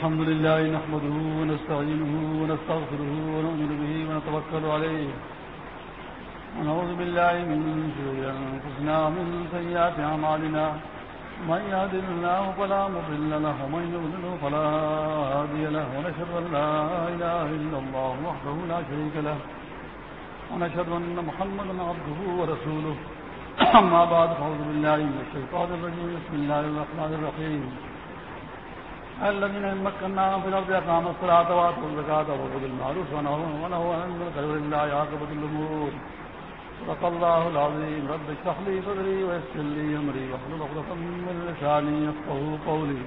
الحمد لله نحمده ونستعينه ونستغفره ونؤمن به ونتوكل عليه ونعوذ بالله من شرور أنفسنا ومن سيئات أعمالنا من يهد الله فلا مضل له ومن يضلل فلا هادي له ونشهد أن لا إله إلا الله وحده لا شريك له ونشهد أن محمدا عبده ورسوله أما بعد، فأعوذ بالله من الشيطان الرجيم. بسم الله الرحمن الرحيم. الذين مكناهم في الأرض أقاموا الصلاة وآتوا الزكاة وأمروا بالمعروف ونهوا عن المنكر ولله عاقبة الأمور. صدق الله العظيم. رب اشرح لي صدري ويسر لي أمري واحلل عقدة من لساني يفقهوا قولي.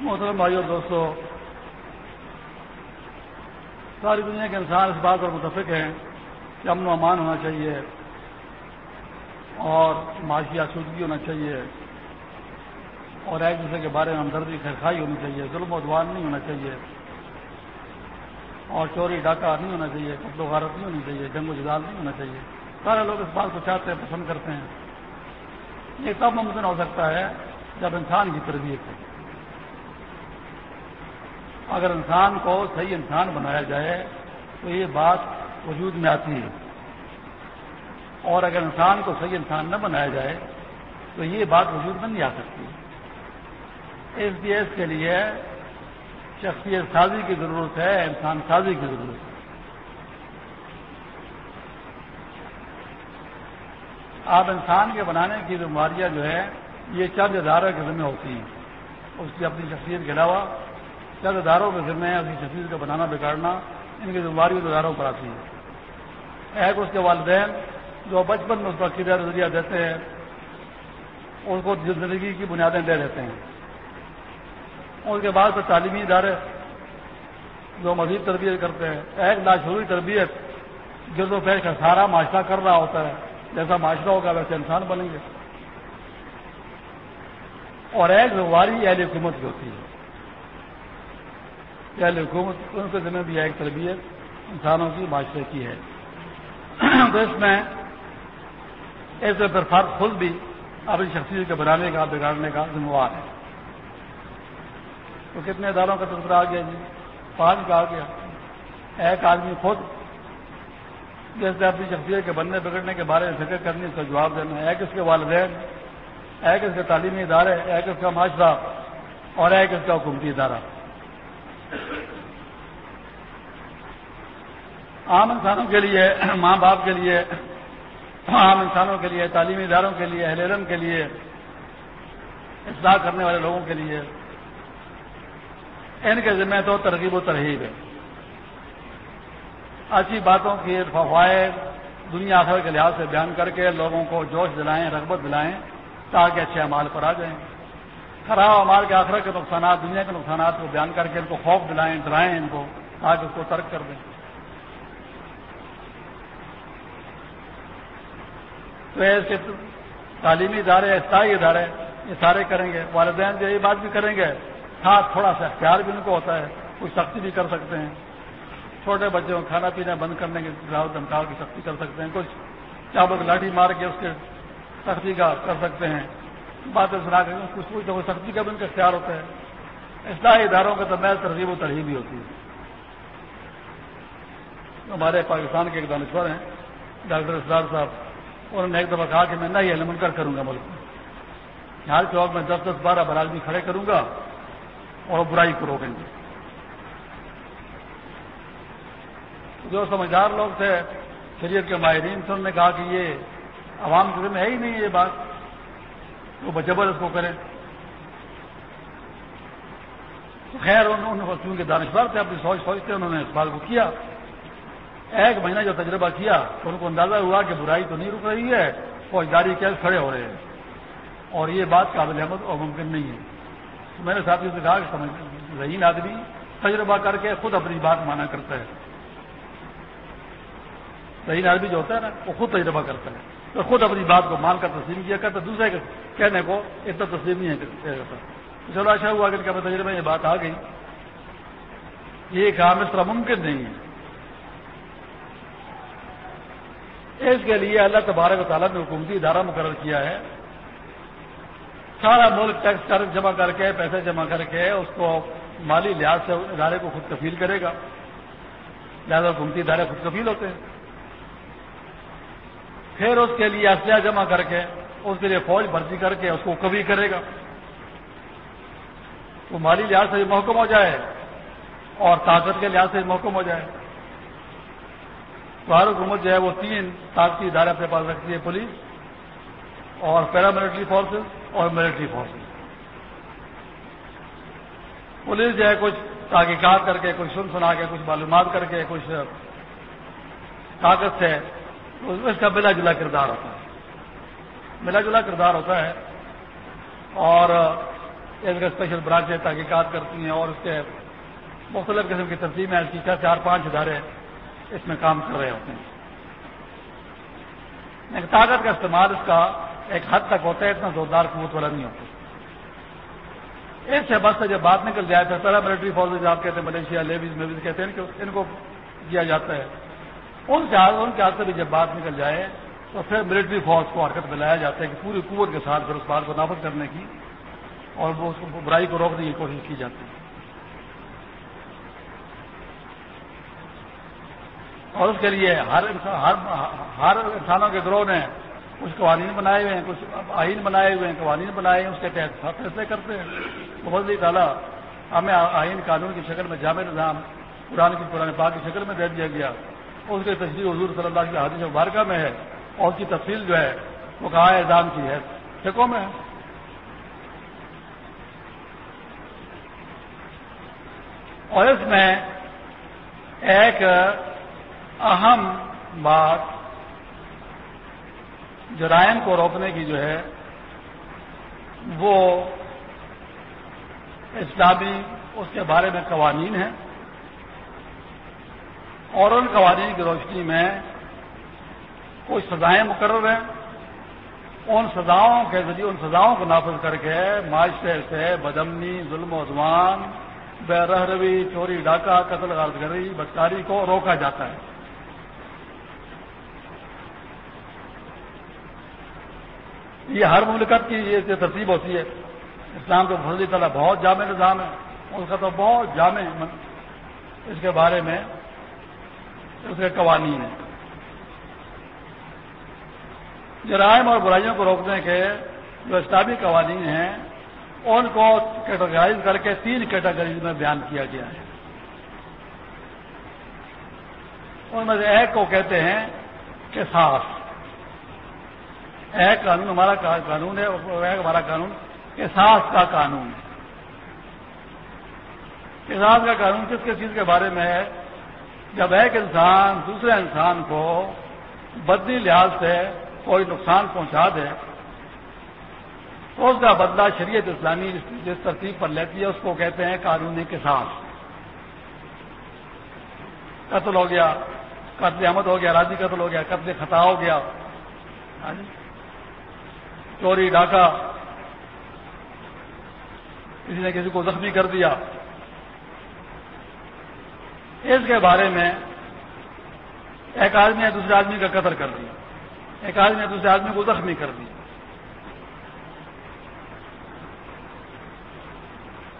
محترم بھائیو، دوستو، ساری دنیا کے انسان اس بات پر متفق ہیں کہ امن و امان ہونا چاہیے اور معاشی آسودگی ہونا چاہیے۔ اور ایک دوسرے کے بارے میں ہمدردی خیرخائی ہونی چاہیے، ظلم و ادوان نہیں ہونا چاہیے، اور چوری، ڈاکہ نہیں ہونا چاہیے قبل و غارت نہیں ہونی چاہیے، جنگ و جدال نہیں ہونا چاہیے۔ سارے لوگ اس بات کو چاہتے ہیں، پسند کرتے ہیں۔ یہ تب ممکن ہو سکتا ہے جب انسان کی تربیت ہو۔ اگر انسان کو صحیح انسان بنایا جائے، تو یہ بات وجود میں آتی ہے۔ اور اگر انسان کو صحیح انسان نہ بنایا جائے، تو یہ بات وجود میں نہیں آ سکتی۔ ایس ڈی ایس کے لیے شخصیت سازی کی ضرورت ہے، انسان سازی کی ضرورت ہے۔ آپ انسان کے بنانے کی بیماریاں جو ہے، یہ چند اداروں کے ذمہ ہوتی ہیں۔ اس کی اپنی شخصیت کے علاوہ چند اداروں کے ذمہ ہے اس کی شخصیت کو بنانا، بگاڑنا، ان کی ذمہ اداروں پر آتی ہے ایک اس کے والدین جو بچپن میں اس کا قدر نظریہ دیتے ہیں اس کو زندگی کی بنیادیں دے دیتے ہیں۔ اس کے بعد پھر تعلیمی ادارے جو مزید تربیت کرتے ہیں، ایک لاشعوری تربیت گرد و پیش کا سارا معاشرہ کر رہا ہوتا ہے، جیسا معاشرہ ہوگا ویسے انسان بنیں گے۔ اور ایک واری اہل حکومت کی ہوتی ہے، اہل حکومت ان کے ذمہ بھی ایک تربیت انسانوں کی، معاشرے کی ہے۔ تو اس میں ایسے پھر فرق خود بھی اپنی شخصیت کے بنانے کا، بگاڑنے کا ذمہ وار ہے۔ تو کتنے اداروں کا تذکرہ آ گیا جی؟ پانچ کا آ گیا۔ ایک آدمی خود جیسے اپنی شخصیت کے بننے بگڑنے کے بارے میں فکر کرنی اس کا جواب دینا ایک اس کے والدین، ایک اس کے تعلیمی ادارے، ایک اس کا معاشرہ اور ایک اس کا حکومتی ادارہ۔ عام انسانوں کے لیے، ماں باپ کے لیے، عام انسانوں کے لیے، تعلیمی اداروں کے لیے، اہل علم کے لیے، اصلاح کرنے والے لوگوں کے لیے ان کے ذمہ تو ترغیب و ترغیب ہے۔ اچھی باتوں کی فوائد دنیا آخر کے لحاظ سے بیان کر کے لوگوں کو جوش دلائیں، رغبت دلائیں تاکہ اچھے امال پر آ جائیں۔ خراب امال کے آخر کے نقصانات، دنیا کے نقصانات کو بیان کر کے ان کو خوف دلائیں، ڈرائیں ان کو، تاکہ اس کو ترک کر دیں۔ تو ایسے تعلیمی ادارے استائی ادارے یہ سارے کریں گے۔ والدین جو یہ بات بھی کریں گے۔ ہاں تھوڑا سا اختیار بھی ان کو ہوتا ہے کچھ سختی بھی کر سکتے ہیں۔ چھوٹے بچوں کو کھانا پینا بند کرنے کی راہ کی سختی کر سکتے ہیں۔ کچھ چابک لاٹھی مار کے اس کے سختی کا کر سکتے ہیں۔ باتیں سنا کے کچھ کچھ تو سختی کا بھی ان کا اختیار ہوتا ہے۔ اصلاحی اداروں کا تو میں ترغیب و ترغیب بھی ہوتی ہے۔ ہمارے پاکستان کے ایک دانشور ہیں، ڈاکٹر اسرار صاحب، انہوں نے ایک دفعہ کہا کہ میں نہ یہ من کر کروں گا ملک میں۔ ہر چوک میں دس دس بارہ بر آدمی کھڑے کروں گا۔ اور برائی کو روکیں گے۔ جو سمجھدار لوگ تھے، شریعت کے ماہرین سے انہوں نے کہا کہ یہ عوام کے میں ہے ہی نہیں یہ بات۔ وہ بجبر اس کو کریں۔ تو خیر، انہوں نے چونکہ دانشور تھے، اپنی سوچ سوچتے انہوں نے اس بات کو کیا۔ ایک مہینہ جو تجربہ کیا، تو ان کو اندازہ ہوا کہ برائی تو نہیں رک رہی ہے، فوجداری کیس کھڑے ہو رہے ہیں۔ اور یہ بات قابل احمد اور ممکن نہیں ہے۔ میں نے ساتھیوں سے کہا کہ سمجھ ذہین آدمی تجربہ کر کے خود اپنی بات مانا کرتا ہے۔ ذہین آدمی جو ہوتا ہے نا، وہ خود تجربہ کرتا ہے۔ تو خود اپنی بات کو مان کر تسلیم کیا کرتا، دوسرے کے کہنے کو اتنا تسلیم نہیں کرتا۔ چلو ایسا ہوا کہ کبھی تجربے میں یہ بات آ گئی۔ یہ کام اس طرح ممکن نہیں ہے۔ اس کے لیے اللہ تبارک و تعالیٰ نے حکومتی ادارہ مقرر کیا ہے۔ سارا ملک ٹیکس کر جمع کر کے پیسے جمع کر کے اس کو مالی لحاظ سے ادارے کو خود کفیل کرے گا۔ لہٰذا گھومتی ادارے خود کفیل ہوتے ہیں۔ پھر اس کے لیے اسلحہ جمع کر کے، اس کے لیے فوج بھرتی کر کے اس کو کبھی کرے گا۔ وہ مالی لحاظ سے بھی محکم ہو جائے اور طاقت کے لحاظ سے بھی محکم ہو جائے۔ تو ہر حکومت جو ہے وہ تین طاقتی ادارے اپنے پاس رکھتی ہے، پولیس اور پیراملٹری فورسز اور ملٹری فورسز پولیس جو ہے کچھ تحقیقات کر کے، کچھ سن سنا کے، کچھ معلومات کر کے، کچھ طاقت سے اس کا ملا جلا کردار ہوتا ہے۔ ملا جلا کردار ہوتا ہے اور اس کا اسپیشل برانچیں تحقیقات کرتی ہیں اور اس کے مختلف قسم کی ترتیب میں کی چار پانچ ادارے اس میں کام کر رہے ہوتے ہیں۔ طاقت کا استعمال اس کا ایک حد تک ہوتا ہے، اتنا زوردار قوت والا نہیں ہوتا۔ اس سے بس سے جب بات نکل جائے تو پہلا ملٹری فورسز آپ کہتے ہیں ملیشیا لیویز میویز کہتے ہیں کہ ان کو کیا جاتا ہے۔ ان کے ان کے ہاتھ سے بھی جب بات نکل جائے تو پھر ملٹری فورس کو حرکت میں لایا جاتا ہے کہ پوری قوت کے ساتھ پھر اس بات کو نافذ کرنے کی اور وہ اس کو برائی کو روکنے کی کوشش کی جاتی ہے۔ اور اس کے لیے ہر ہر ہر انسانوں کے گروہ نے کچھ قوانین بنائے ہوئے ہیں، کچھ آئین بنائے ہوئے ہیں، قوانین بنائے ہیں، اس کے تحت فیصلے کرتے ہیں۔ بہت ہی تعالیٰ ہمیں آئین قانون کی شکل میں جامع نظام، قرآن کی قرآن پاک کی شکل میں دے دیا گیا۔ اس کی تشریح حضور صلی اللہ علیہ حادث مبارکہ میں ہے۔ اور اس کی تفصیل جو ہے، وہ کہا ہے، اعظام کی ہے۔ سکھوں میں اور اس میں ایک اہم بات جرائم کو روکنے کی جو ہے، وہ اسلامی، اس کے بارے میں قوانین ہیں۔ اور ان قوانین کی روشنی میں کچھ سزائیں مقرر ہیں۔ ان سزاؤں کے ذریعے، ان سزاؤں کو نافذ کر کے معاشرے سے بدمنی، ظلم و ادوان بے رہروی، چوری، ڈاکہ، قتل، غارت گری بدکاری کو روکا جاتا ہے۔ یہ ہر مملکت کی یہ ترتیب ہوتی ہے، اسلام تو فضلی تعالیٰ بہت جامع نظام ہے اس کا تو بہت جامع اس کے بارے میں اس کے قوانین ہیں۔ جرائم اور برائیوں کو روکنے کے جو اسلامی قوانین ہیں، ان کو کیٹاگرائز کر کے تین کیٹاگریز میں بیان کیا گیا ہے۔ ان میں سے ایک کو کہتے ہیں کہ ایک قانون، ہمارا قانون ہے ایک ہمارا قانون احساس کا قانون ہے۔ احساس کا قانون کس کس چیز کے بارے میں ہے؟ جب ایک انسان دوسرے انسان کو بدنی لحاظ سے کوئی نقصان پہنچا دے تو اس کا بدلہ شریعت اسلامی جس ترتیب پر لیتی ہے، اس کو کہتے ہیں قانونی کے ساتھ قتل ہو گیا، قتل احمد ہو گیا، راضی قتل ہو گیا، قتل خطا ہو گیا۔ ہاں جی؟ چوری، ڈاکہ۔ کسی نے کسی کو زخمی کر دیا۔ اس کے بارے میں ایک آدمی نے دوسرے آدمی کا قتل کر دیا۔ ایک آدمی نے دوسرے آدمی کو زخمی کر دیا۔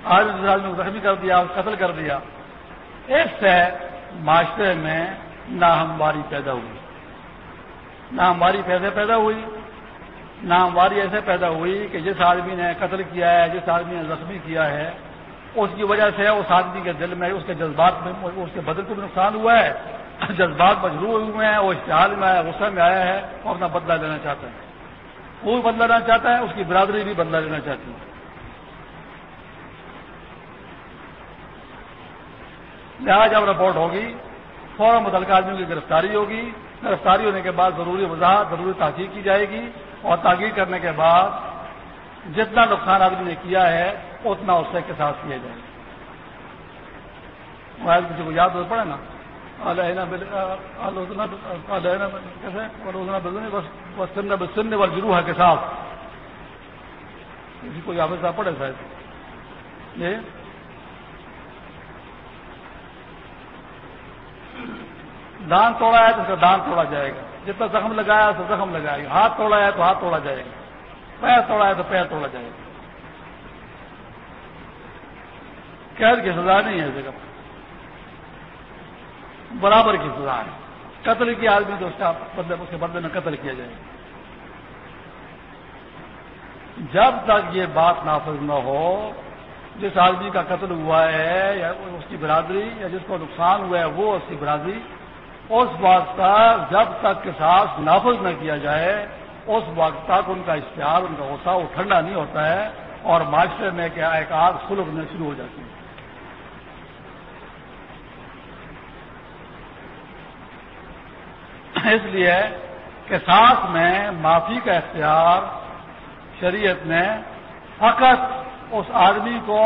آج دوسرے آدمی کو زخمی کر دیا، قتل کر دیا۔ اس سے معاشرے میں ناہمواری پیدا ہوئی۔ ناہمواری پیسے پیدا ہوئی۔ ناہمواری ایسے پیدا ہوئی کہ جس آدمی نے قتل کیا ہے، جس آدمی نے زخمی کیا ہے، اس کی وجہ سے اس آدمی کے دل میں، اس کے جذبات میں، اس کے بدل کو بھی نقصان ہوا ہے۔ جذبات مجروح ہوئے ہیں، وہ اشتہار میں آیا غصہ میں آیا ہے اور اپنا بدلہ لینا چاہتا ہے۔ وہ بھی بدلا لینا چاہتا ہے، اس کی برادری بھی بدلا لینا چاہتی ہے۔ لہٰذا جب رپورٹ ہوگی، فوراً متعلقہ آدمی کی گرفتاری ہوگی۔ گرفتاری ہونے کے بعد ضروری وضاحت، ضروری تحقیق کی جائے گی۔ اور تحقیق کرنے کے بعد جتنا نقصان آدمی نے کیا ہے، اتنا اس سے کے ساتھ کیا جائے۔ موبائل کسی کو یاد ہو پڑے نا؟ سن و جروح کے ساتھ۔ کسی کو یاد صاحب پڑے شاید۔ یہ دان توڑا ہے تو اس کا دان توڑا جائے گا۔ جتنا زخم لگایا تو زخم لگائے گا۔ ہاتھ توڑا ہے تو ہاتھ توڑا جائے گا۔ پیر توڑا ہے تو پیر توڑا جائے گا۔ قید کی سزا نہیں ہے جگہ برابر کی سزا ہے۔ قتل کی آدمی تو اس کا بدلے اس کے بدلے میں قتل کیا جائے گا۔ جب تک یہ بات نافذ نہ ہو، جس آدمی کا قتل ہوا ہے یا اس کی برادری یا جس کو نقصان ہوا ہے، وہ اس کی برادری اس وقت تک جب تک کے ساتھ نافذ نہ کیا جائے، اس وقت تک ان کا اشتہار، ان کا غصہ وہ ٹھنڈا نہیں ہوتا ہے اور معاشرے میں کیا ایک آگ سلگنے شروع ہو جاتی ہے۔ اس لیے کہ ساتھ میں معافی کا اختیار شریعت نے فقط اس آدمی کو،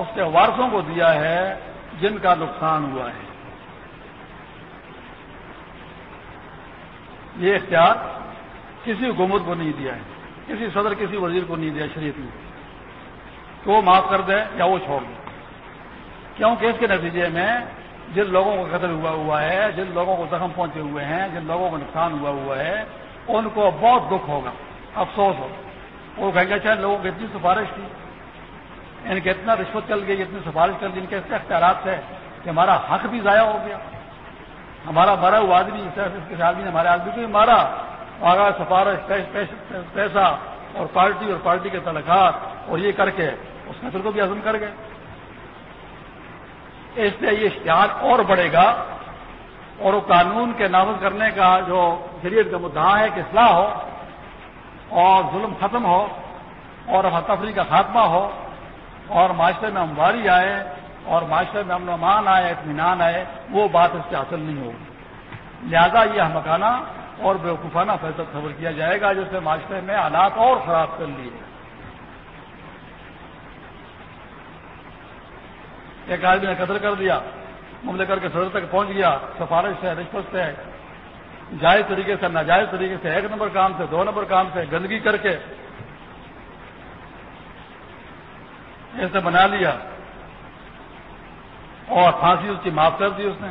اس کے وارثوں کو دیا ہے جن کا نقصان ہوا ہے۔ یہ اختیار کسی حکومت کو نہیں دیا ہے، کسی صدر، کسی وزیر کو نہیں دیا شریعت نے۔ کہ وہ معاف کر دے یا وہ چھوڑ دے کیونکہ اس کے نتیجے میں جن لوگوں کو قتل ہوا ہوا ہے، جن لوگوں کو زخم پہنچے ہوئے ہیں، جن لوگوں کو نقصان ہوا ہوا ہے، ان کو بہت دکھ ہوگا، افسوس ہوگا۔ وہ کہیں گے چاہے لوگوں کی اتنی سفارش تھی۔ ان کے اتنا رشوت چل گئی، اتنی سفارش چل گئی، ان کے اتنے اختیارات تھے کہ ہمارا حق بھی ضائع ہو گیا۔ ہمارا مرا ہوا آدمی، اس آدمی نے ہمارے آدمی کو بھی مارا آگا سفارش پیسہ اور پارٹی اور پارٹی کے تعلقات اور یہ کر کے اس قتل کو بھی عزم کر گئے۔ اس لیے یہ اشتہار اور بڑھے گا اور وہ قانون کے نافذ کرنے کا جو شریعت کا مدعا ہے کہ اصلاح ہو اور ظلم ختم ہو اور تفریح کا خاتمہ ہو اور معاشرے میں ہمواری آئے اور معاشرے میں امن و امان آئے، اطمینان آئے، وہ بات اس سے حاصل نہیں ہوگی۔ لہذا یہ ہمکانہ اور بیوقوفانہ فیصلہ خبر کیا جائے گا، جس سے معاشرے میں حالات اور خراب کر لیے ایک آدمی نے قدر کر دیا مملے کر کے صدر تک پہنچ گیا، سفارش سے، رشوت سے، جائز طریقے سے، ناجائز طریقے سے، ایک نمبر کام سے، دو نمبر کام سے، گندگی کر کے ایسے بنا لیا۔ اور پھانسی اس کی معاف کر دی اس نے۔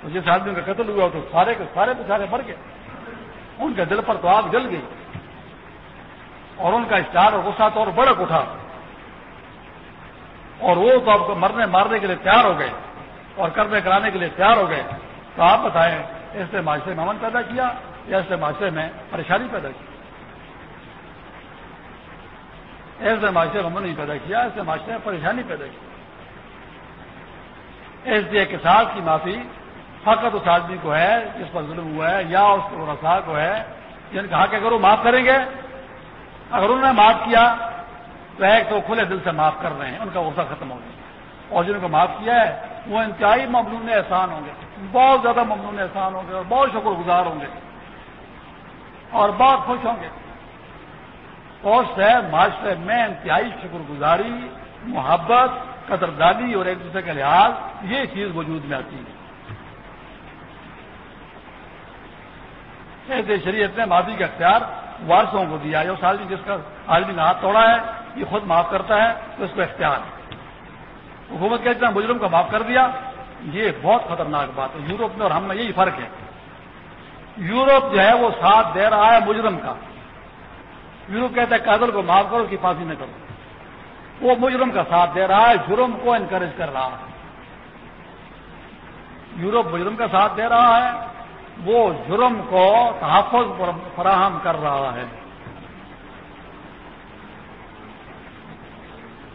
تو جس آدمی کا قتل ہوا تو سارے کے سارے کے سارے مر گئے۔ ان کے دل پر تو آگ جل گئی۔ اور ان کا اسٹار اور غصہ تو اور بڑک اٹھا۔ اور وہ تو آپ کو مرنے مارنے کے لیے تیار ہو گئے۔ اور کرنے کرانے کے لیے تیار ہو گئے۔ تو آپ بتائیں، اس نے معاشرے میں امن پیدا کیا یا اس نے معاشرے میں پریشانی پیدا کی؟ ایسے معاشرے میں امن نہیں پیدا کیا، اس نے معاشرے میں پریشانی پیدا کی۔ اس لیے کسان کی معافی فقط اس آدمی کو ہے، جس پر ظلم ہوا ہے، یا اس رسا کو ہے جن کہا کہ اگر وہ معاف کریں گے، اگر انہوں نے معاف کیا، تو ایک تو کھلے دل سے معاف کر رہے ہیں، ان کا غصہ ختم ہو گیا۔ اور جن کو معاف کیا ہے، وہ انتہائی ممنون احسان ہوں گے۔ بہت زیادہ ممنون احسان ہوں گے اور بہت شکر گزار ہوں گے۔ اور بہت خوش ہوں گے۔ اور سے معاشرے میں انتہائی شکر گزاری، محبت قدردانی اور ایک دوسرے کا لحاظ، یہ چیز وجود میں آتی ہے۔ ایسے شریعت نے معافی کا اختیار وارثوں کو دیا جو آدمی جس کا آدمی نے ہاتھ توڑا ہے، یہ خود معاف کرتا ہے، تو اس کو اختیار ہے۔ حکومت کہتے ہیں مجرم کو معاف کر دیا، یہ بہت خطرناک بات ہے۔ یورپ میں اور ہم میں یہی فرق ہے۔ یورپ جو ہے، وہ ساتھ دے رہا ہے مجرم کا۔ یورپ کہتا ہے قادر کو معاف کرو کہ پھانسی نہ کرو۔ وہ مجرم کا ساتھ دے رہا ہے، جرم کو انکریج کر رہا ہے۔ یورپ مجرم کا ساتھ دے رہا ہے، وہ جرم کو تحفظ فراہم کر رہا ہے۔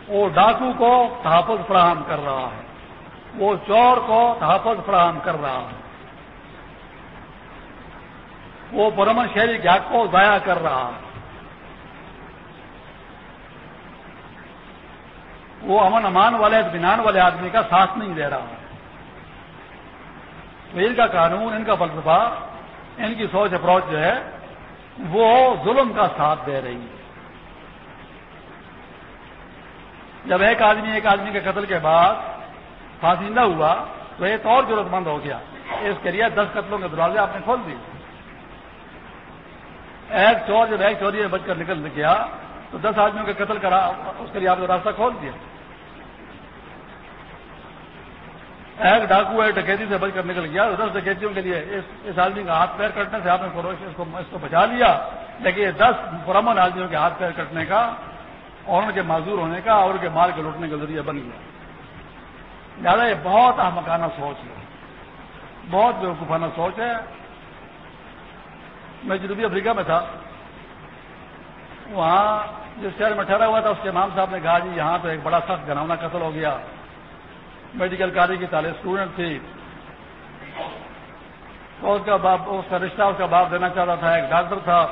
وہ ڈاکو کو تحفظ فراہم کر رہا ہے۔ وہ چور کو تحفظ فراہم کر رہا ہے۔ وہ برمن شہری کے حق کو ضائع کر رہا ہے۔ وہ امن امان والے اطمینان والے آدمی کا ساتھ نہیں دے رہا۔ تو ان کا قانون، ان کا فلسفہ، ان کی سوچ اپروچ جو ہے، وہ ظلم کا ساتھ دے رہی ہے۔ جب ایک آدمی ایک آدمی کے قتل کے بعد پھانسی نہ ہوا، تو ایک اور ضرورت مند ہو گیا۔ اس کے لیے دس قتلوں کے دروازے آپ نے کھول دی ایک چور جب ایک چوری میں بچ کر نکل گیا، تو دس آدمیوں کے قتل کرا اس کے لیے آپ نے راستہ کھول دیا۔ ایک ڈاکو ہے ڈکیتی سے بچ کر نکل گیا، دس ڈکیتیوں کے لیے اس آدمی کا ہاتھ پیر کٹنے سے آپ نے اس کو اس کو بچا لیا۔ لیکن یہ دس پرامن آدمیوں کے ہاتھ پیر کٹنے کا اور ان کے معذور ہونے کا اور ان کے مال کے لوٹنے کا ذریعہ بن گیا۔ زیادہ یہ بہت احمکانہ سوچ ہے۔ بہت بیوقوفانہ سوچ ہے۔ میں جنوبی افریقہ میں تھا۔ وہاں جس شہر میں ٹھہرا ہوا تھا، اس کے امام صاحب نے کہا جی یہاں تو ایک بڑا سخت گناونا قتل ہو گیا۔ میڈیکل کالج کی تعلیم اسٹوڈنٹ تھی۔ تو اس کا باپ، اس کا رشتہ، اس کا باپ دینا چاہتا تھا، ایک ڈاکٹر تھا۔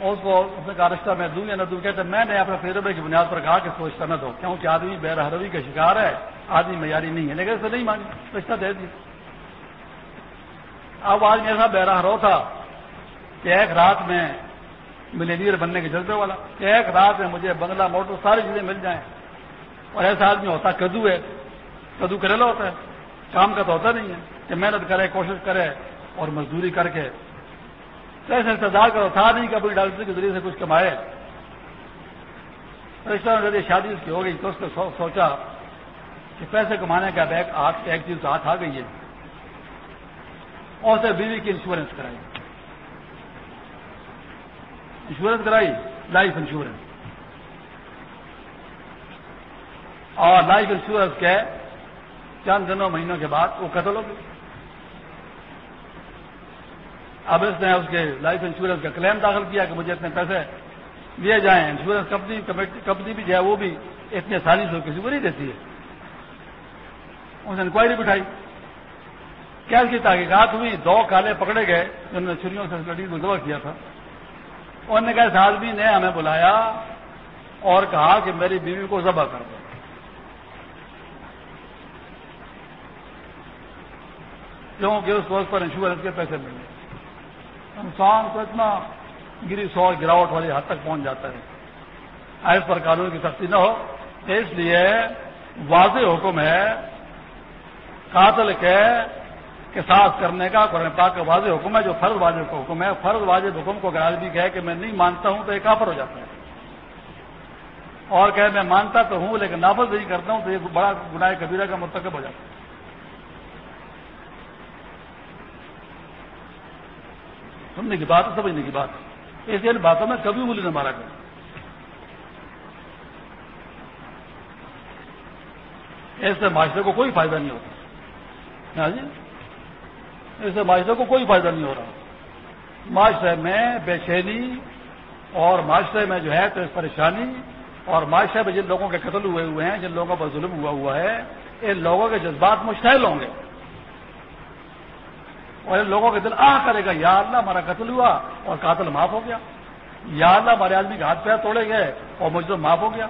اس کو، اس نے کہا، رشتہ میں دوں یا نہ دوں؟ کہتے، میں نے اپنے فیروبے کی بنیاد پر کہا کہ سوچتا نہ دو، کیونکہ آدمی بے رحروی کا شکار ہے۔ آدمی معیاری نہیں ہے۔ لیکن اسے نہیں مانی، رشتہ دے دی اب آدمی ایسا بے تھا کہ ایک رات میں ملینئر بننے کے جذبے والا، کہ ایک رات میں مجھے بنگلہ موٹر ساری چیزیں مل جائیں۔ اور ایسا آدمی ہوتا کدو ہے، کدو کریلا ہوتا ہے۔ کام کا تو ہوتا نہیں ہے کہ محنت کرے، کوشش کرے اور مزدوری کر کے۔ ایسے انتظار کرو تھا نہیں کہ اپنی ڈاکٹر کے ذریعے سے کچھ کمائے۔ رشتہ ذریعے شادی اس کی ہو گئی تو اس کو سوچا کہ پیسے کمانے کا بیگ ہاتھ ایک چیز ہاتھ آ گئی ہے۔ اور اسے بیوی کی انشورنس کرائی۔ انشورنس کرائی لائف انشورنس اور لائف انشورنس کے چند دنوں مہینوں کے بعد وہ قتل ہو گئی۔ اب اس نے اس کے لائف انشورنس کا کلیم داخل کیا کہ مجھے اتنے پیسے دیے جائیں۔ انشورنس کمپنی کمپنی بھی جو ہے وہ بھی اتنی آسانی سے کسی کو نہیں دیتی ہے۔ اس نے انکوائری بٹھائی۔ کیا اس کی تحقیقات ہوئی، دو کالے پکڑے گئے جنہوں نے چھریوں سے لڑی کو دبا کیا تھا۔ انہوں نے کہا اس آدمی جی نے ہمیں بلایا اور کہا کہ میری بیوی کو ذبح کر دو۔ کیونکہ اس وقت پر انشورنس کے پیسے ملے۔ انسان کو اتنا گری سو گراوٹ والی حد تک پہنچ جاتا ہے۔ ایس پر قانون کی سختی نہ ہو۔ اس لیے واضح حکم ہے، قاتل کے ساتھ کرنے کا قرآن پاک کا واضح حکم ہے، جو فرض واجب کا حکم ہے۔ فرض واجب حکم کو اگر آدمی کہے کہ میں نہیں مانتا ہوں تو یہ کافر ہو جاتا ہے۔ اور کہ میں مانتا تو ہوں لیکن نافذ نہیں کرتا ہوں تو یہ بڑا گناہ کبیرہ کا مرتکب ہو جاتا ہے۔ سننے کی بات ہے، سمجھنے کی بات ایسی ان باتوں میں کبھی بولی نہ مارا کریں۔ ایسے معاشرے کو کوئی فائدہ نہیں ہوتا ہاں جی؟ ایسے معاشرے کو کوئی فائدہ نہیں ہو رہا۔ معاشرے میں بے چینی اور معاشرے میں جو ہے تو اس پریشانی اور معاشرے میں جن لوگوں کے قتل ہوئے ہوئے ہیں، جن لوگوں پر ظلم ہوا ہوا ہے، ان لوگوں کے جذبات مشتعل ہوں گے۔ اور ان لوگوں کے دل آ کرے گا، یا اللہ ہمارا قتل ہوا اور قاتل معاف ہو گیا۔ یا اللہ ہمارے آدمی کے ہاتھ پیر توڑے گئے اور مجرم معاف ہو گیا۔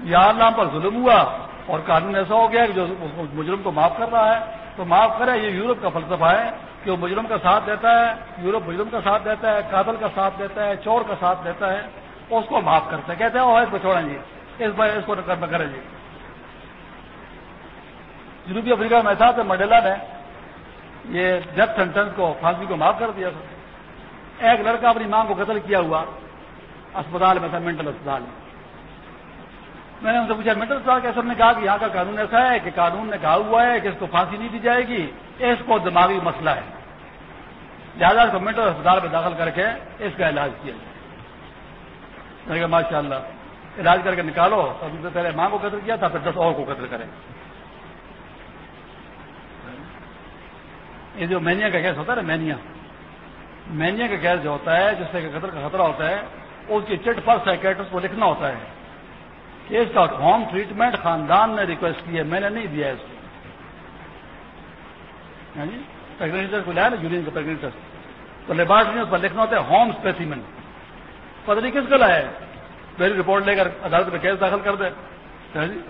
یا اللہ ہم پر ظلم ہوا اور قانون ایسا ہو گیا کہ جو مجرم کو معاف کر رہا ہے۔ تو معاف کرے، یہ یورپ کا فلسفہ ہے کہ وہ مجرم کا ساتھ دیتا ہے، یورپ مجرم کا ساتھ دیتا ہے، قاتل کا ساتھ دیتا ہے، چور کا ساتھ دیتا ہے۔ اس کو معاف کرتا ہے۔ کہتے ہیں وہ اس کو چھوڑیں جی۔ اس بار اس کو کریں جی۔ جنوبی افریقہ میں تھا تو مڈیلا نے یہ ڈیتھ سینٹینس کو پھانسی کو معاف کر دیا تھا ایک لڑکا اپنی ماں کو قتل کیا ہوا، اسپتال میں تھا مینٹل اسپتال میں۔ میں نے ان سے پوچھا مینٹل اسپتال کیسے نے کہا کہ یہاں کا قانون ایسا ہے کہ قانون نے کہا ہوا ہے کہ اس کو پھانسی نہیں دی جائے گی، اس کو دماغی مسئلہ ہے۔ لہٰذا اس کو مینٹل اسپتال میں داخل کر کے اس کا علاج کیا۔ جائے ماشاء اللہ علاج کر کے نکالو۔ سب سے پہلے ماں کو قتل کیا تھا، پھر دس اور کو قتل کرے یہ جو مینیا کا کیس ہوتا ہے نا مینیا مینیا کا کیس جو ہوتا ہے جس سے قتل کا خطرہ ہوتا ہے، اس کی چٹ پر سائکٹرس کو لکھنا ہوتا ہے کہ اس کا ہوم ٹریٹمنٹ خاندان نے ریکویسٹ کی ہے، میں نے نہیں دیا اس کو۔ یعنی کو لایا نا یورین کا پریگنیٹر تو لیبارٹری اس پر لکھنا ہوتا ہے ہوم اسپیسیمن پتہ نہیں کس کو لایا میری رپورٹ لے کر عدالت میں کیس داخل کر دے۔ جی؟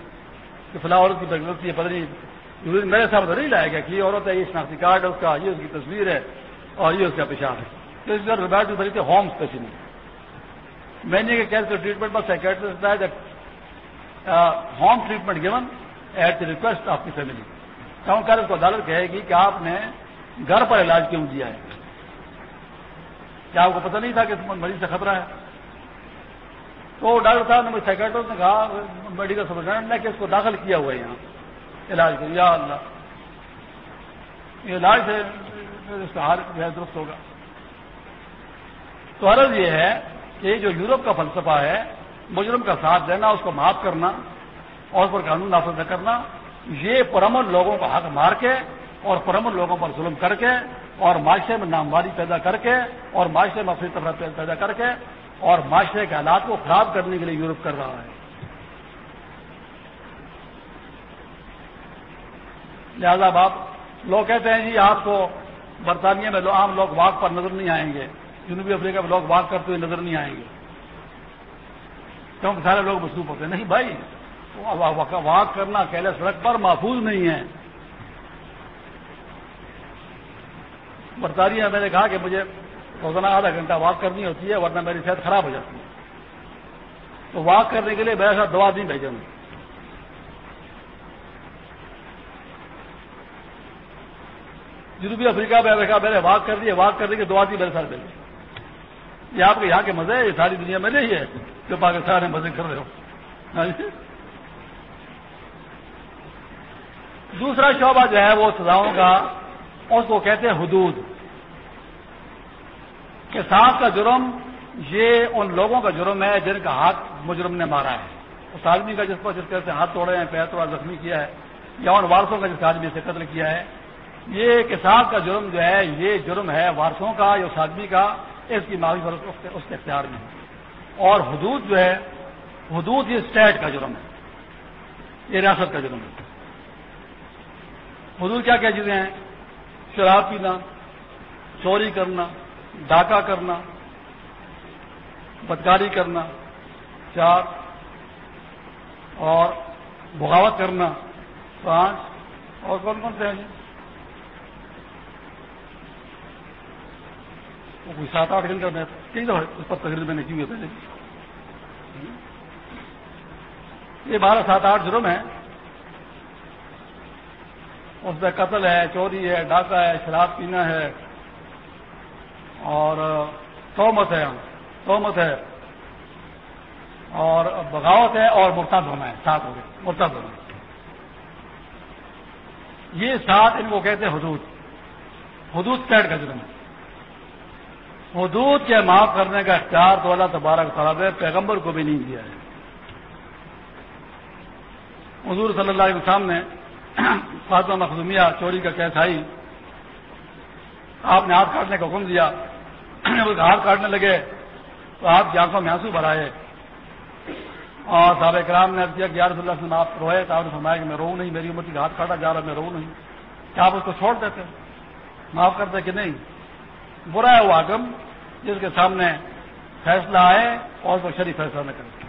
کہ فلاں عورت کی پریگنسی ہے، پتہ نہیں۔ میرے ساتھ نہیں لایا گیا کہ یہ عورت ہے، یہ شناختی کارڈ ہے، اس کا یہ اس کی تصویر ہے اور یہ اس کا پیشاب ہے۔ تو اس طریقے ہوم اسپیشل میں نے کیس کا ٹریٹمنٹ بس secretariat home treatment given at the request of the family کیوں کر اس کو عدالت کہے گی کہ آپ نے گھر پر علاج کیوں دیا ہے؟ کیا آپ کو پتہ نہیں تھا کہ مریض سے خطرہ ہے؟ تو ڈاکٹر صاحب نے سیکٹر نے کہا، میڈیکل سپرنٹینڈنٹ نے کہ اس کو داخل کیا ہوا ہے یہاں۔ علاج کریں یا اللہ۔ یہ علاج سے اس جو ہے درست ہوگا۔ تو عرض یہ ہے کہ جو یورپ کا فلسفہ ہے، مجرم کا ساتھ دینا، اس کو معاف کرنا، اور اس پر قانون نافذ نہ کرنا، یہ پرامن لوگوں کو حق مار کے، اور پرامن لوگوں پر ظلم کر کے، اور معاشرے میں نامواری پیدا کر کے، اور معاشرے میں اپنی طرح پیدا کر کے، اور معاشرے کے حالات کو خراب کرنے کے لیے یورپ کر رہا ہے۔ لہذا باپ، لوگ کہتے ہیں جی آپ کو برطانیہ میں عام لوگ واک پر نظر نہیں آئیں گے، جنوبی افریقہ میں لوگ واک کرتے ہوئے نظر نہیں آئیں گے۔ کیونکہ سارے لوگ مصروف ہوتے ہیں۔ نہیں بھائی واک کرنا کہلے سڑک پر محفوظ نہیں ہے۔ برطانیہ میں نے کہا کہ مجھے روزانہ آدھا گھنٹہ واک کرنی ہوتی ہے، ورنہ میری صحت خراب ہو جاتی ہے۔ تو واک کرنے کے لیے میرے ساتھ دوا نہیں بھیجیں گے جنوبی افریقہ میں دیکھا میں نے واک کر دی واک کرنے کے دعا دی میرے ساتھ بھیجے یہ آپ کے یہاں کے مزے یہ ساری دنیا میں نہیں ہے جو پاکستان میں مزے کر رہے ہو۔ ہاں جی۔ دوسرا شعبہ جو ہے وہ سزاؤں کا، اس کو کہتے ہیں حدود۔ کہ سانپ کا جرم، یہ ان لوگوں کا جرم ہے جن کا ہاتھ مجرم نے مارا ہے۔ اس آدمی کا جس کو جس طرح سے ہاتھ توڑے ہیں، پیر توڑا، زخمی کیا ہے، یا ان وارسوں کا جس آدمی سے قتل کیا ہے یہ کسان کا جرم جو ہے، یہ جرم ہے وارسوں کا یا اس آدمی کا، اس کی معافی پر اس کے اختیار میں اور حدود جو ہے، حدود یہ اسٹیٹ کا جرم ہے۔ یہ ریاست کا جرم ہے۔ حدود کیا کیا چیزیں ہیں؟ شراب پینا، چوری کرنا، ڈاکہ کرنا، بدکاری کرنا، چار، اور بغاوت کرنا، پانچ، اور کون کون سے ہیں جی وہ کوئی سات آٹھ گھنٹے میں کئی دفعہ اس پر تقریر میں نے کی ہوئی پہلے یہ بارہ سات آٹھ جرم ہے اس میں قتل ہے، چوری ہے، ڈاکہ ہے، شراب پینا ہے اور تومت ہے۔ تومت ہے۔ اور بغاوت ہے اور مرتاد ہونا ہے، سات ہو گئے۔ مرتاد ہونا یہ سات ان کو کہتے ہیں حدود۔ حدود کیٹ کا جرم ہے۔ حدود کے معاف کرنے کا اختیار تو اللہ تبارک طرف پیغمبر کو بھی نہیں دیا ہے۔ حضور صلی اللہ علیہ وسلم نے فاطمہ مخدومیہ چوری کا کیس آئی۔ آپ نے ہاتھ کاٹنے کا حکم دیا۔ ہاتھ کاٹنے لگے تو آپ کی آنکھوں میں آنسو بھرائے اور صاحب کرام نے کیا کہ یار اللہ سے آپ روئے تو آپ نے فرمایا کہ میں رو نہیں، میری عمر کی ہاتھ کاٹا جا رہا میں رو نہیں۔ کیا آپ اس کو چھوڑ دیتے؟ معاف کرتے کہ نہیں؟ برا ہے وہ آگم جس کے سامنے فیصلہ آئے اور وہ شریف فیصلہ نہ کرے۔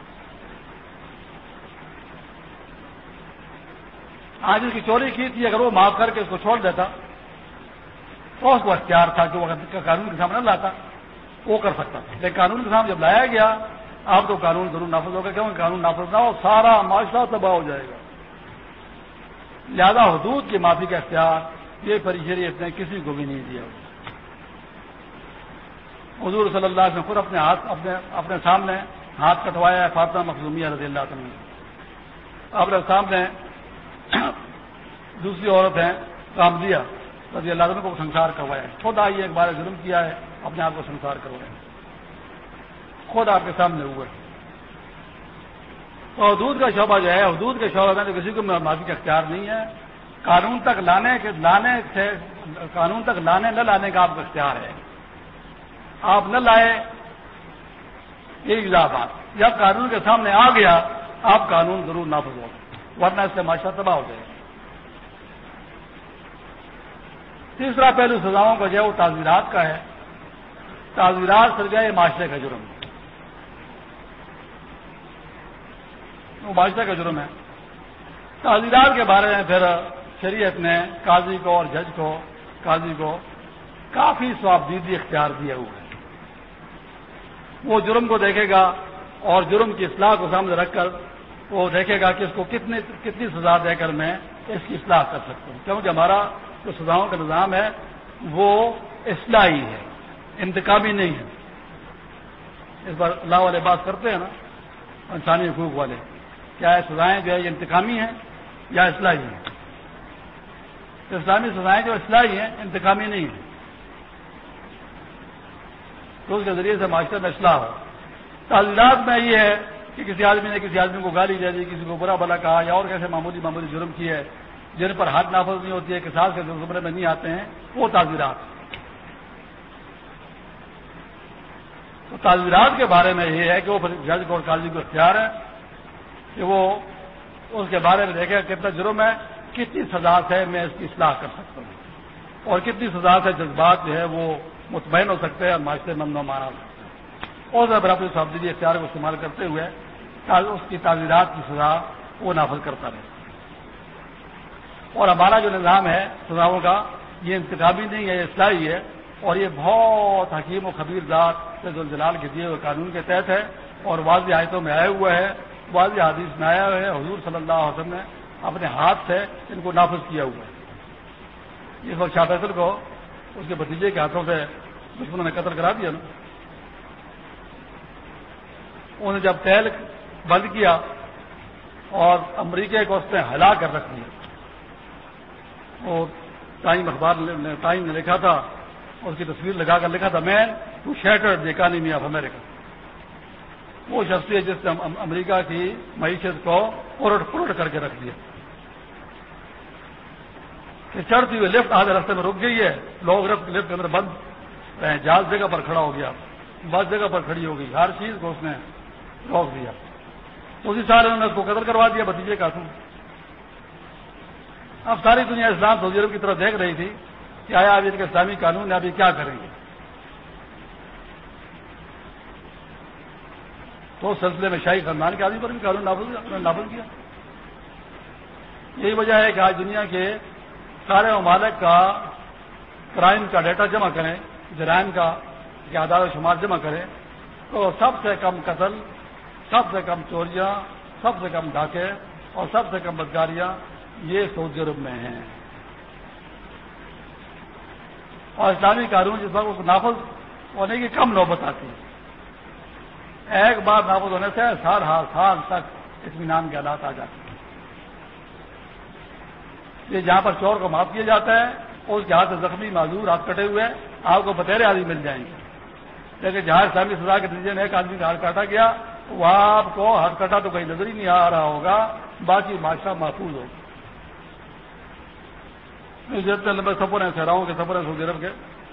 آج اس کی چوری کی تھی، اگر وہ معاف کر کے اس کو چھوڑ دیتا تو اس کو اختیار تھا کہ وہ قانون کے سامنے لاتا، وہ کر سکتا تھا۔ لیکن قانون کے سامنے جب لایا گیا، اب تو قانون ضرور نافذ ہوگا، کیونکہ قانون نافذ نہ ہو، سارا معاشرہ تباہ ہو جائے گا۔ لہذا حدود کی معافی کا اختیار، یہ پریشریت نے کسی کو بھی نہیں دیا۔ حضور صلی اللہ علیہ وسلم خود اپنے ہاتھ اپنے اپنے سامنے ہاتھ کٹوایا ہے فاطمہ مخصومیہ رضی اللہ تعالیٰ اپنے سامنے دوسری عورت ہیں کام رضی اللہ عنہ کو سنسار کروایا خود آئیے، ایک بار ظلم کیا ہے، اپنے آپ کو سنسار کروایا خود آپ کے سامنے ہوئے۔ تو حدود کا شعبہ جو ہے، حدود کے شعبہ میں تو کسی کو معافی کا اختیار نہیں ہے۔ قانون تک لانے کے لانے سے قانون تک لانے نہ لانے کا آپ کا اختیار ہے۔ آپ نہ لائے، یہ بات جب قانون کے سامنے آ گیا، آپ قانون ضرور نافذ ہو ورنہ اس سے معاشرہ تباہ ہو جائے تیسرا پہلو سزاؤں کا جو ہے وہ تعزیرات کا ہے۔ تعزیرات سر گیا معاشرے کا جرم وہ معاشرے کا جرم ہے۔ تعزیرات کے بارے میں پھر شریعت نے قاضی کو اور جج کو، قاضی کو کافی سوابدیدی اختیار دیا ہوا ہے۔ وہ جرم کو دیکھے گا اور جرم کی اصلاح کو سامنے رکھ کر وہ دیکھے گا کہ اس کو کتنی کتنی سزا دے کر میں اس کی اصلاح کر سکتا ہوں۔ کیونکہ ہمارا جو سزاؤں کا نظام ہے، وہ اصلاحی ہے، انتقامی نہیں ہے۔ اس بار اللہ والے بات کرتے ہیں نا، انسانی حقوق والے، کیا سزائیں جو ہے یہ انتقامی ہیں یا اصلاحی ہیں؟ اسلامی سزائیں جو اصلاحی ہیں، انتقامی نہیں ہیں۔ تو اس کے ذریعے سے معاشرے میں اصلاح ہو۔ تعلیمات میں یہ ہے کہ کسی آدمی نے کسی آدمی کو گالی دے دی، کسی کو برا بلا کہا یا اور کیسے معمولی معمولی جرم کی ہے، جن پر حد نافذ نہیں ہوتی ہے کسان کے زمرے میں نہیں آتے ہیں، وہ تعزیرات تو تعزیرات کے بارے میں یہ ہے کہ وہ جج کو کالجی کو اختیار ہے کہ وہ اس کے بارے میں دیکھے کتنا جرم ہے، کتنی سزا سے میں اس کی اصلاح کر سکتا ہوں۔ اور کتنی سزا سے جذبات جو ہے وہ مطمئن ہو سکتے ہیں اور معاشرے مند و مارا سکتے ہیں اور برابر صاحب جی، اختیار کو استعمال کرتے ہوئے اس کی تعزیرات کی سزا وہ نافذ کرتا رہے۔ اور ہمارا جو نظام ہے سزاؤں کا، یہ انتخابی نہیں ہے، یہ اصلاحی ہے۔ اور یہ بہت حکیم و خبیر ذات جلال کے دیے ہوئے قانون کے تحت ہے۔ اور واضح آیتوں میں آئے ہوئے ہے، واضح حادث میں آیا ہوا ہے، حضور صلی اللہ علیہ وسلم نے اپنے ہاتھ سے ان کو نافذ کیا ہوا ہے۔ اس وقت شاہ فیصل کو اس کے بتیجے کے ہاتھوں سے دشمنوں نے قتل کرا دیا نا۔ انہوں نے جب تیل بند کیا اور امریکہ کو اس نے ہلا کر رکھ دیا۔ اور ٹائم اخبار ٹائم نے لکھا تھا اس کی تصویر لگا کر لکھا تھا میں to shatter economy of America وہ شخصی ہے جس نے امریکہ کی معیشت کو پلٹ پلٹ کر کے رکھ دیا۔ کہ چڑھتی ہوئی لفٹ آدھے رستے میں رک گئی ہے، لوگ لفٹ کے اندر بند رہے جہاز جگہ پر کھڑا ہو گیا، بس جگہ پر کھڑی ہو گئی، ہر چیز کو اس نے روک دیا۔ اسی سال انہوں نے اس کو قدر کروا دیا بتیجے کا تم اب ساری دنیا اسلام سعودی عرب کی طرف دیکھ رہی تھی کہ آیا ابھی ان کے اسلامی قانون نے ابھی کیا کریں گے۔ تو اس سلسلے میں شاہی خاندان کے آدمی پر بھی قانون نافذ کیا۔ یہی وجہ ہے کہ آج دنیا کے سارے ممالک کا کرائم کا ڈیٹا جمع کریں، جرائم کا اعداد و شمار جمع کریں تو سب سے کم قتل، سب سے کم چوریاں، سب سے کم ڈھاکے اور سب سے کم بدکاریاں یہ سعودی عرب میں ہیں۔ اور اسلامی قانون جس وقت نافذ ہونے کی کم نوبت آتی۔ ہے ایک بار نافذ ہونے سے سال ہر سال تک اطمینان کے حالات آ جاتے۔ ہیں یہ جہاں پر چور کو معاف کیا جاتا ہے اس کے ہاتھ سے زخمی، معذور، ہاتھ کٹے ہوئے آپ کو بتیرے آدمی مل جائیں گے۔ لیکن جہاں اسلامی سزا کے نتیجے میں ایک آدمی کا ہاتھ کاٹا گیا وہاں آپ کو ہاتھ کٹا تو کہیں نظر ہی نہیں آ رہا ہوگا، باقی معاشرہ محفوظ ہوگا۔ جتنے لمبے سفر ہیں شہراؤں کے سفر ہیں، سعودی عرب کے۔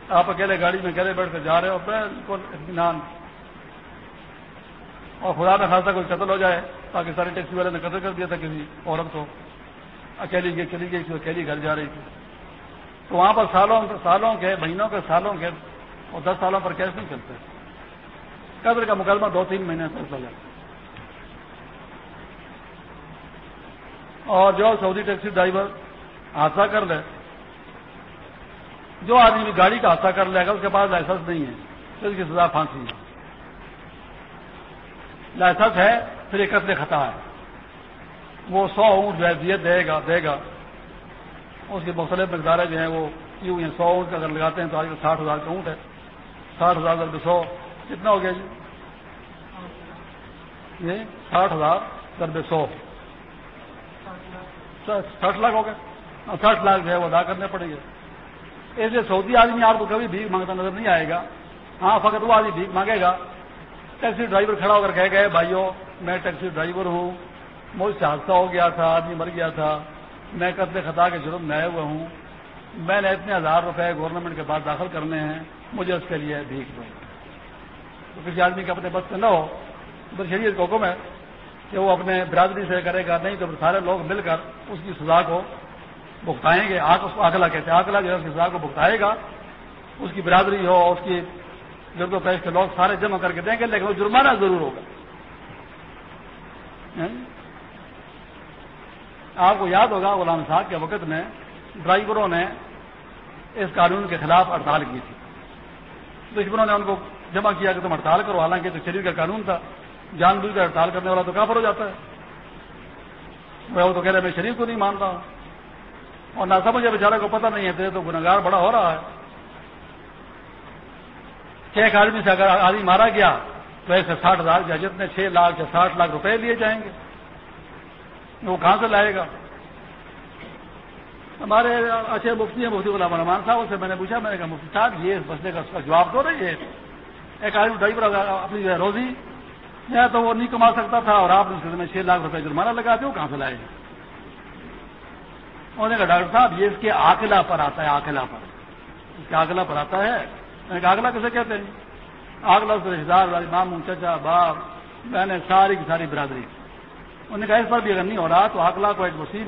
آپ اکیلے گاڑی میں اکیلے بیٹھ کر جا رہے ہو بالکل اطمینان اور خدا میں خاصا کوئی قتل ہو جائے، پاکستانی ٹیکسی والے نے قتل کر دیا تھا کسی عورت کو۔ اکیلی گئی، چلی گئی، اکیلی گھر جا رہی تھی۔ تو وہاں پر سالوں سالوں کے مہینوں کے سالوں کے اور دس سالوں پر کیسے نہیں چلتے۔ قدر کا مقدمہ دو تین مہینے فیصلہ جاتا اور جو سعودی ٹیکسی ڈرائیور حادثہ کر لے، جو آدمی بھی گاڑی کا حادثہ کر لے گا اس کے پاس لائسنس نہیں ہے پھر اس کی سزا پھانسی ہے۔ لائسنس ہے، پھر ایک قتل خطا ہے۔ وہ سو اونٹ جو ہے دیت دے گا دے گا۔ اس کی مختلف مقداریں جو ہیں وہ کیوں ہیں۔ سو اونٹ اگر لگاتے ہیں تو آج کل ساٹھ ہزار کا اونٹ ہے ساٹھ ہزار درد سو، کتنا ہو گیا جی؟ یہ ساٹھ ہزار درد سو۔ ساٹھ لاکھ ہو گئے۔ ہاں، ساٹھ لاکھ جو ہے وہ ادا کرنے پڑے گے۔ ایسے سعودی آدمی آپ کو کبھی بھیک مانگتا نظر نہیں آئے گا۔ ہاں فقط وہ آدمی بھیک مانگے گا۔ ٹیکسی ڈرائیور کھڑا ہو کر کہہ گئے بھائیوں میں ٹیکسی ڈرائیور ہوں۔ مجھ سے حادثہ ہو گیا تھا، آدمی مر گیا تھا۔ میں قتل خطا کے جرم میں آئے ہوئے ہوں۔ میں نے اتنے ہزار روپے گورنمنٹ کے پاس داخل کرنے ہیں، مجھے اس کے لیے بھیک دو۔ تو کسی آدمی کے اپنے بس سے نہ ہو، تو شریعت کا حکم ہے کہ وہ اپنے برادری سے کرے گا، نہیں تو سارے لوگ مل کر اس کی سزا کو بھگتائیں گے۔ آگ، اس کو آگلا کہتے ہیں آگلا جو ہے، اس کی سزا کو بھگتائے گا۔ اس کی برادری ہو، اس کی گرد و پیش کے لوگ سارے جمع کر کے دیں گے، لیکن وہ جرمانہ ضرور ہوگا۔ ہاں؟ آپ کو یاد ہوگا غلام صاحب کے وقت میں ڈرائیوروں نے اس قانون کے خلاف ہڑتال کی تھی۔ دشمنوں نے ان کو جمع کیا کہ تم ہڑتال کرو، حالانکہ تو شریر کا قانون تھا۔ جان بوجھ کر ہڑتال کرنے والا تو کافر ہو جاتا ہے۔ وہ تو کہہ رہے میں شریر کو نہیں مانتا ہوں۔ اور نہ سمجھے، بیچارے کو پتہ نہیں ہے تو گنگار بڑا ہو رہا ہے۔ کہ ایک آدمی سے اگر آدمی مارا گیا تو ایسے ساٹھ ہزار یا جتنے چھ لاکھ یا ساٹھ لاکھ روپے لیے جائیں گے۔ وہ کہاں سے لائے گا؟ ہمارے اچھے مفتی ہیں، مفتی غلام رحمان صاحب سے میں نے پوچھا، میں نے کہا، مفتی صاحب، یہ اس مسئلے کا اس کا جواب دو رہی ہے ایک آدمی ڈرائیور اپنی روزی یا تو وہ نہیں کما سکتا تھا اور آپ نے میں چھ لاکھ روپے جرمانہ لگاتے ہو کہاں سے لائے؟ انہوں نے کہا، ڈاکٹر صاحب، یہ اس کے آکلا پر آتا ہے آکلا پر۔ اس کے آکلا پر آتا ہے۔ میں نے کہا آکلا کیسے کہتے ہیں؟ آگلا سے رشتے دار ماموں چچا، باپ بہنیں ساری کی ساری برادری۔ انہوں نے کہا اس پر بھی اگر نہیں ہو رہا تو آکلا کو ایک وسیع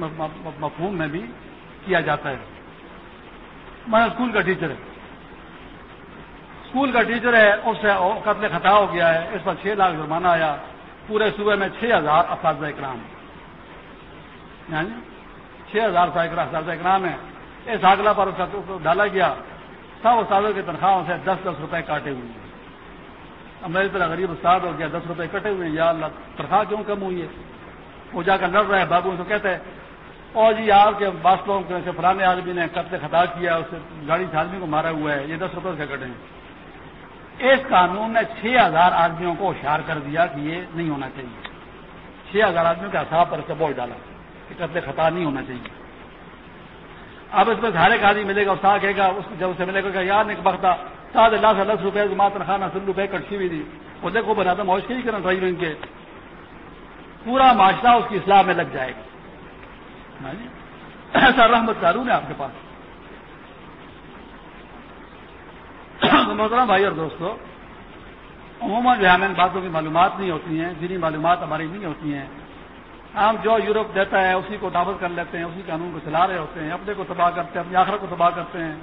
مفہوم میں بھی کیا جاتا ہے۔ میں اسکول کا ٹیچر ہے۔ اسکول کا ٹیچر ہے، اس سے قتل خطا ہو گیا ہے۔ اس پر چھ لاکھ جرمانہ آیا۔ پورے صوبے میں چھ ہزار اساتذہ اکرام۔ یعنی چھ ہزار اساتذہ اکرام ہے اس آگلا پر اس کا ڈالا گیا۔ سب استادوں کی تنخواہوں سے دس دس روپے کاٹے ہوئے ہیں۔ اب میری طرح غریب استاد ہو گیا، دس روپے کٹے ہوئے ہیں۔ یا اللہ، تنخواہ کیوں کم ہوئی ہے؟ وہ جا کر لڑ رہا ہے، بابو تو کہتے ہیں اور جی آپ کے باسطوں سے فلانے آدمی نے قتل خطا کیا، اس سے گاڑی سے آدمی کو مارا ہوا ہے، یہ دس روپے سے کٹے ہیں۔ اس قانون نے چھ ہزار آدمیوں کو ہوشیار کر دیا کہ یہ نہیں ہونا چاہیے۔ چھ ہزار آدمیوں کے حساب پر اسے بوجھ ڈالا کہ قتل خطا نہیں ہونا چاہیے۔ اب اس میں ہر ایک آدمی ملے گا، استاد کہے گا، اس جب اسے ملے گا کہ یار نہیں بختا سات لاکھ دس روپئے ماں تنخواہ سن روپئے کٹسی ہوئی تھی وہ دیکھو بنا دو موج کے ہی کرنا کے۔ پورا معاشرہ اس کی اصلاح میں لگ جائے گا ایسا رحمت قانون ہے آپ کے پاس۔ محترم بھائی اور دوستو، عموماً جو ہمیں ان باتوں کی معلومات نہیں ہوتی ہیں جنہیں معلومات ہماری نہیں ہوتی ہیں۔ ہم جو یورپ دیتا ہے، اسی کو دعوت کر لیتے ہیں، اسی قانون کو چلا رہے ہوتے ہیں، اپنے کو تباہ کرتے ہیں، اپنی آخرت کو تباہ کرتے ہیں۔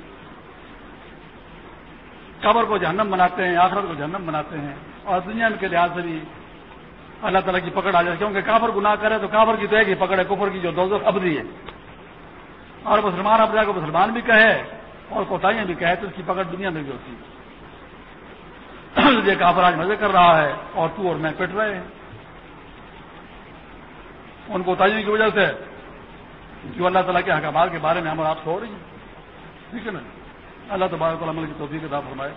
قبر کو جہنم بناتے ہیں، آخرت کو جہنم بناتے ہیں۔ اور دنیا کے لحاظ سے بھی اللہ تعالیٰ کی پکڑ آ جائے، کیونکہ کافر گناہ کرے تو کافر کی تو ایک ہی پکڑ ہے، کفر کی جو دوزخ ابدی ہے اور مسلمان اب جا کو مسلمان بھی کہے، اور کوتاہیاں بھی کہے، تو اس کی پکڑ دنیا میں بھی ہوتی ہے۔ یہ کافر آج مزے کر رہا ہے، اور تو اور میں پٹ رہے ہیں۔ ان کوتاہیوں کی وجہ سے جو اللہ تعالیٰ کے حکامات کے بارے میں ہم اور آپ سو رہی ہیں۔ ٹھیک ہے نا؟ اللہ تبارک عمل کی توفیق ادا فرمائے۔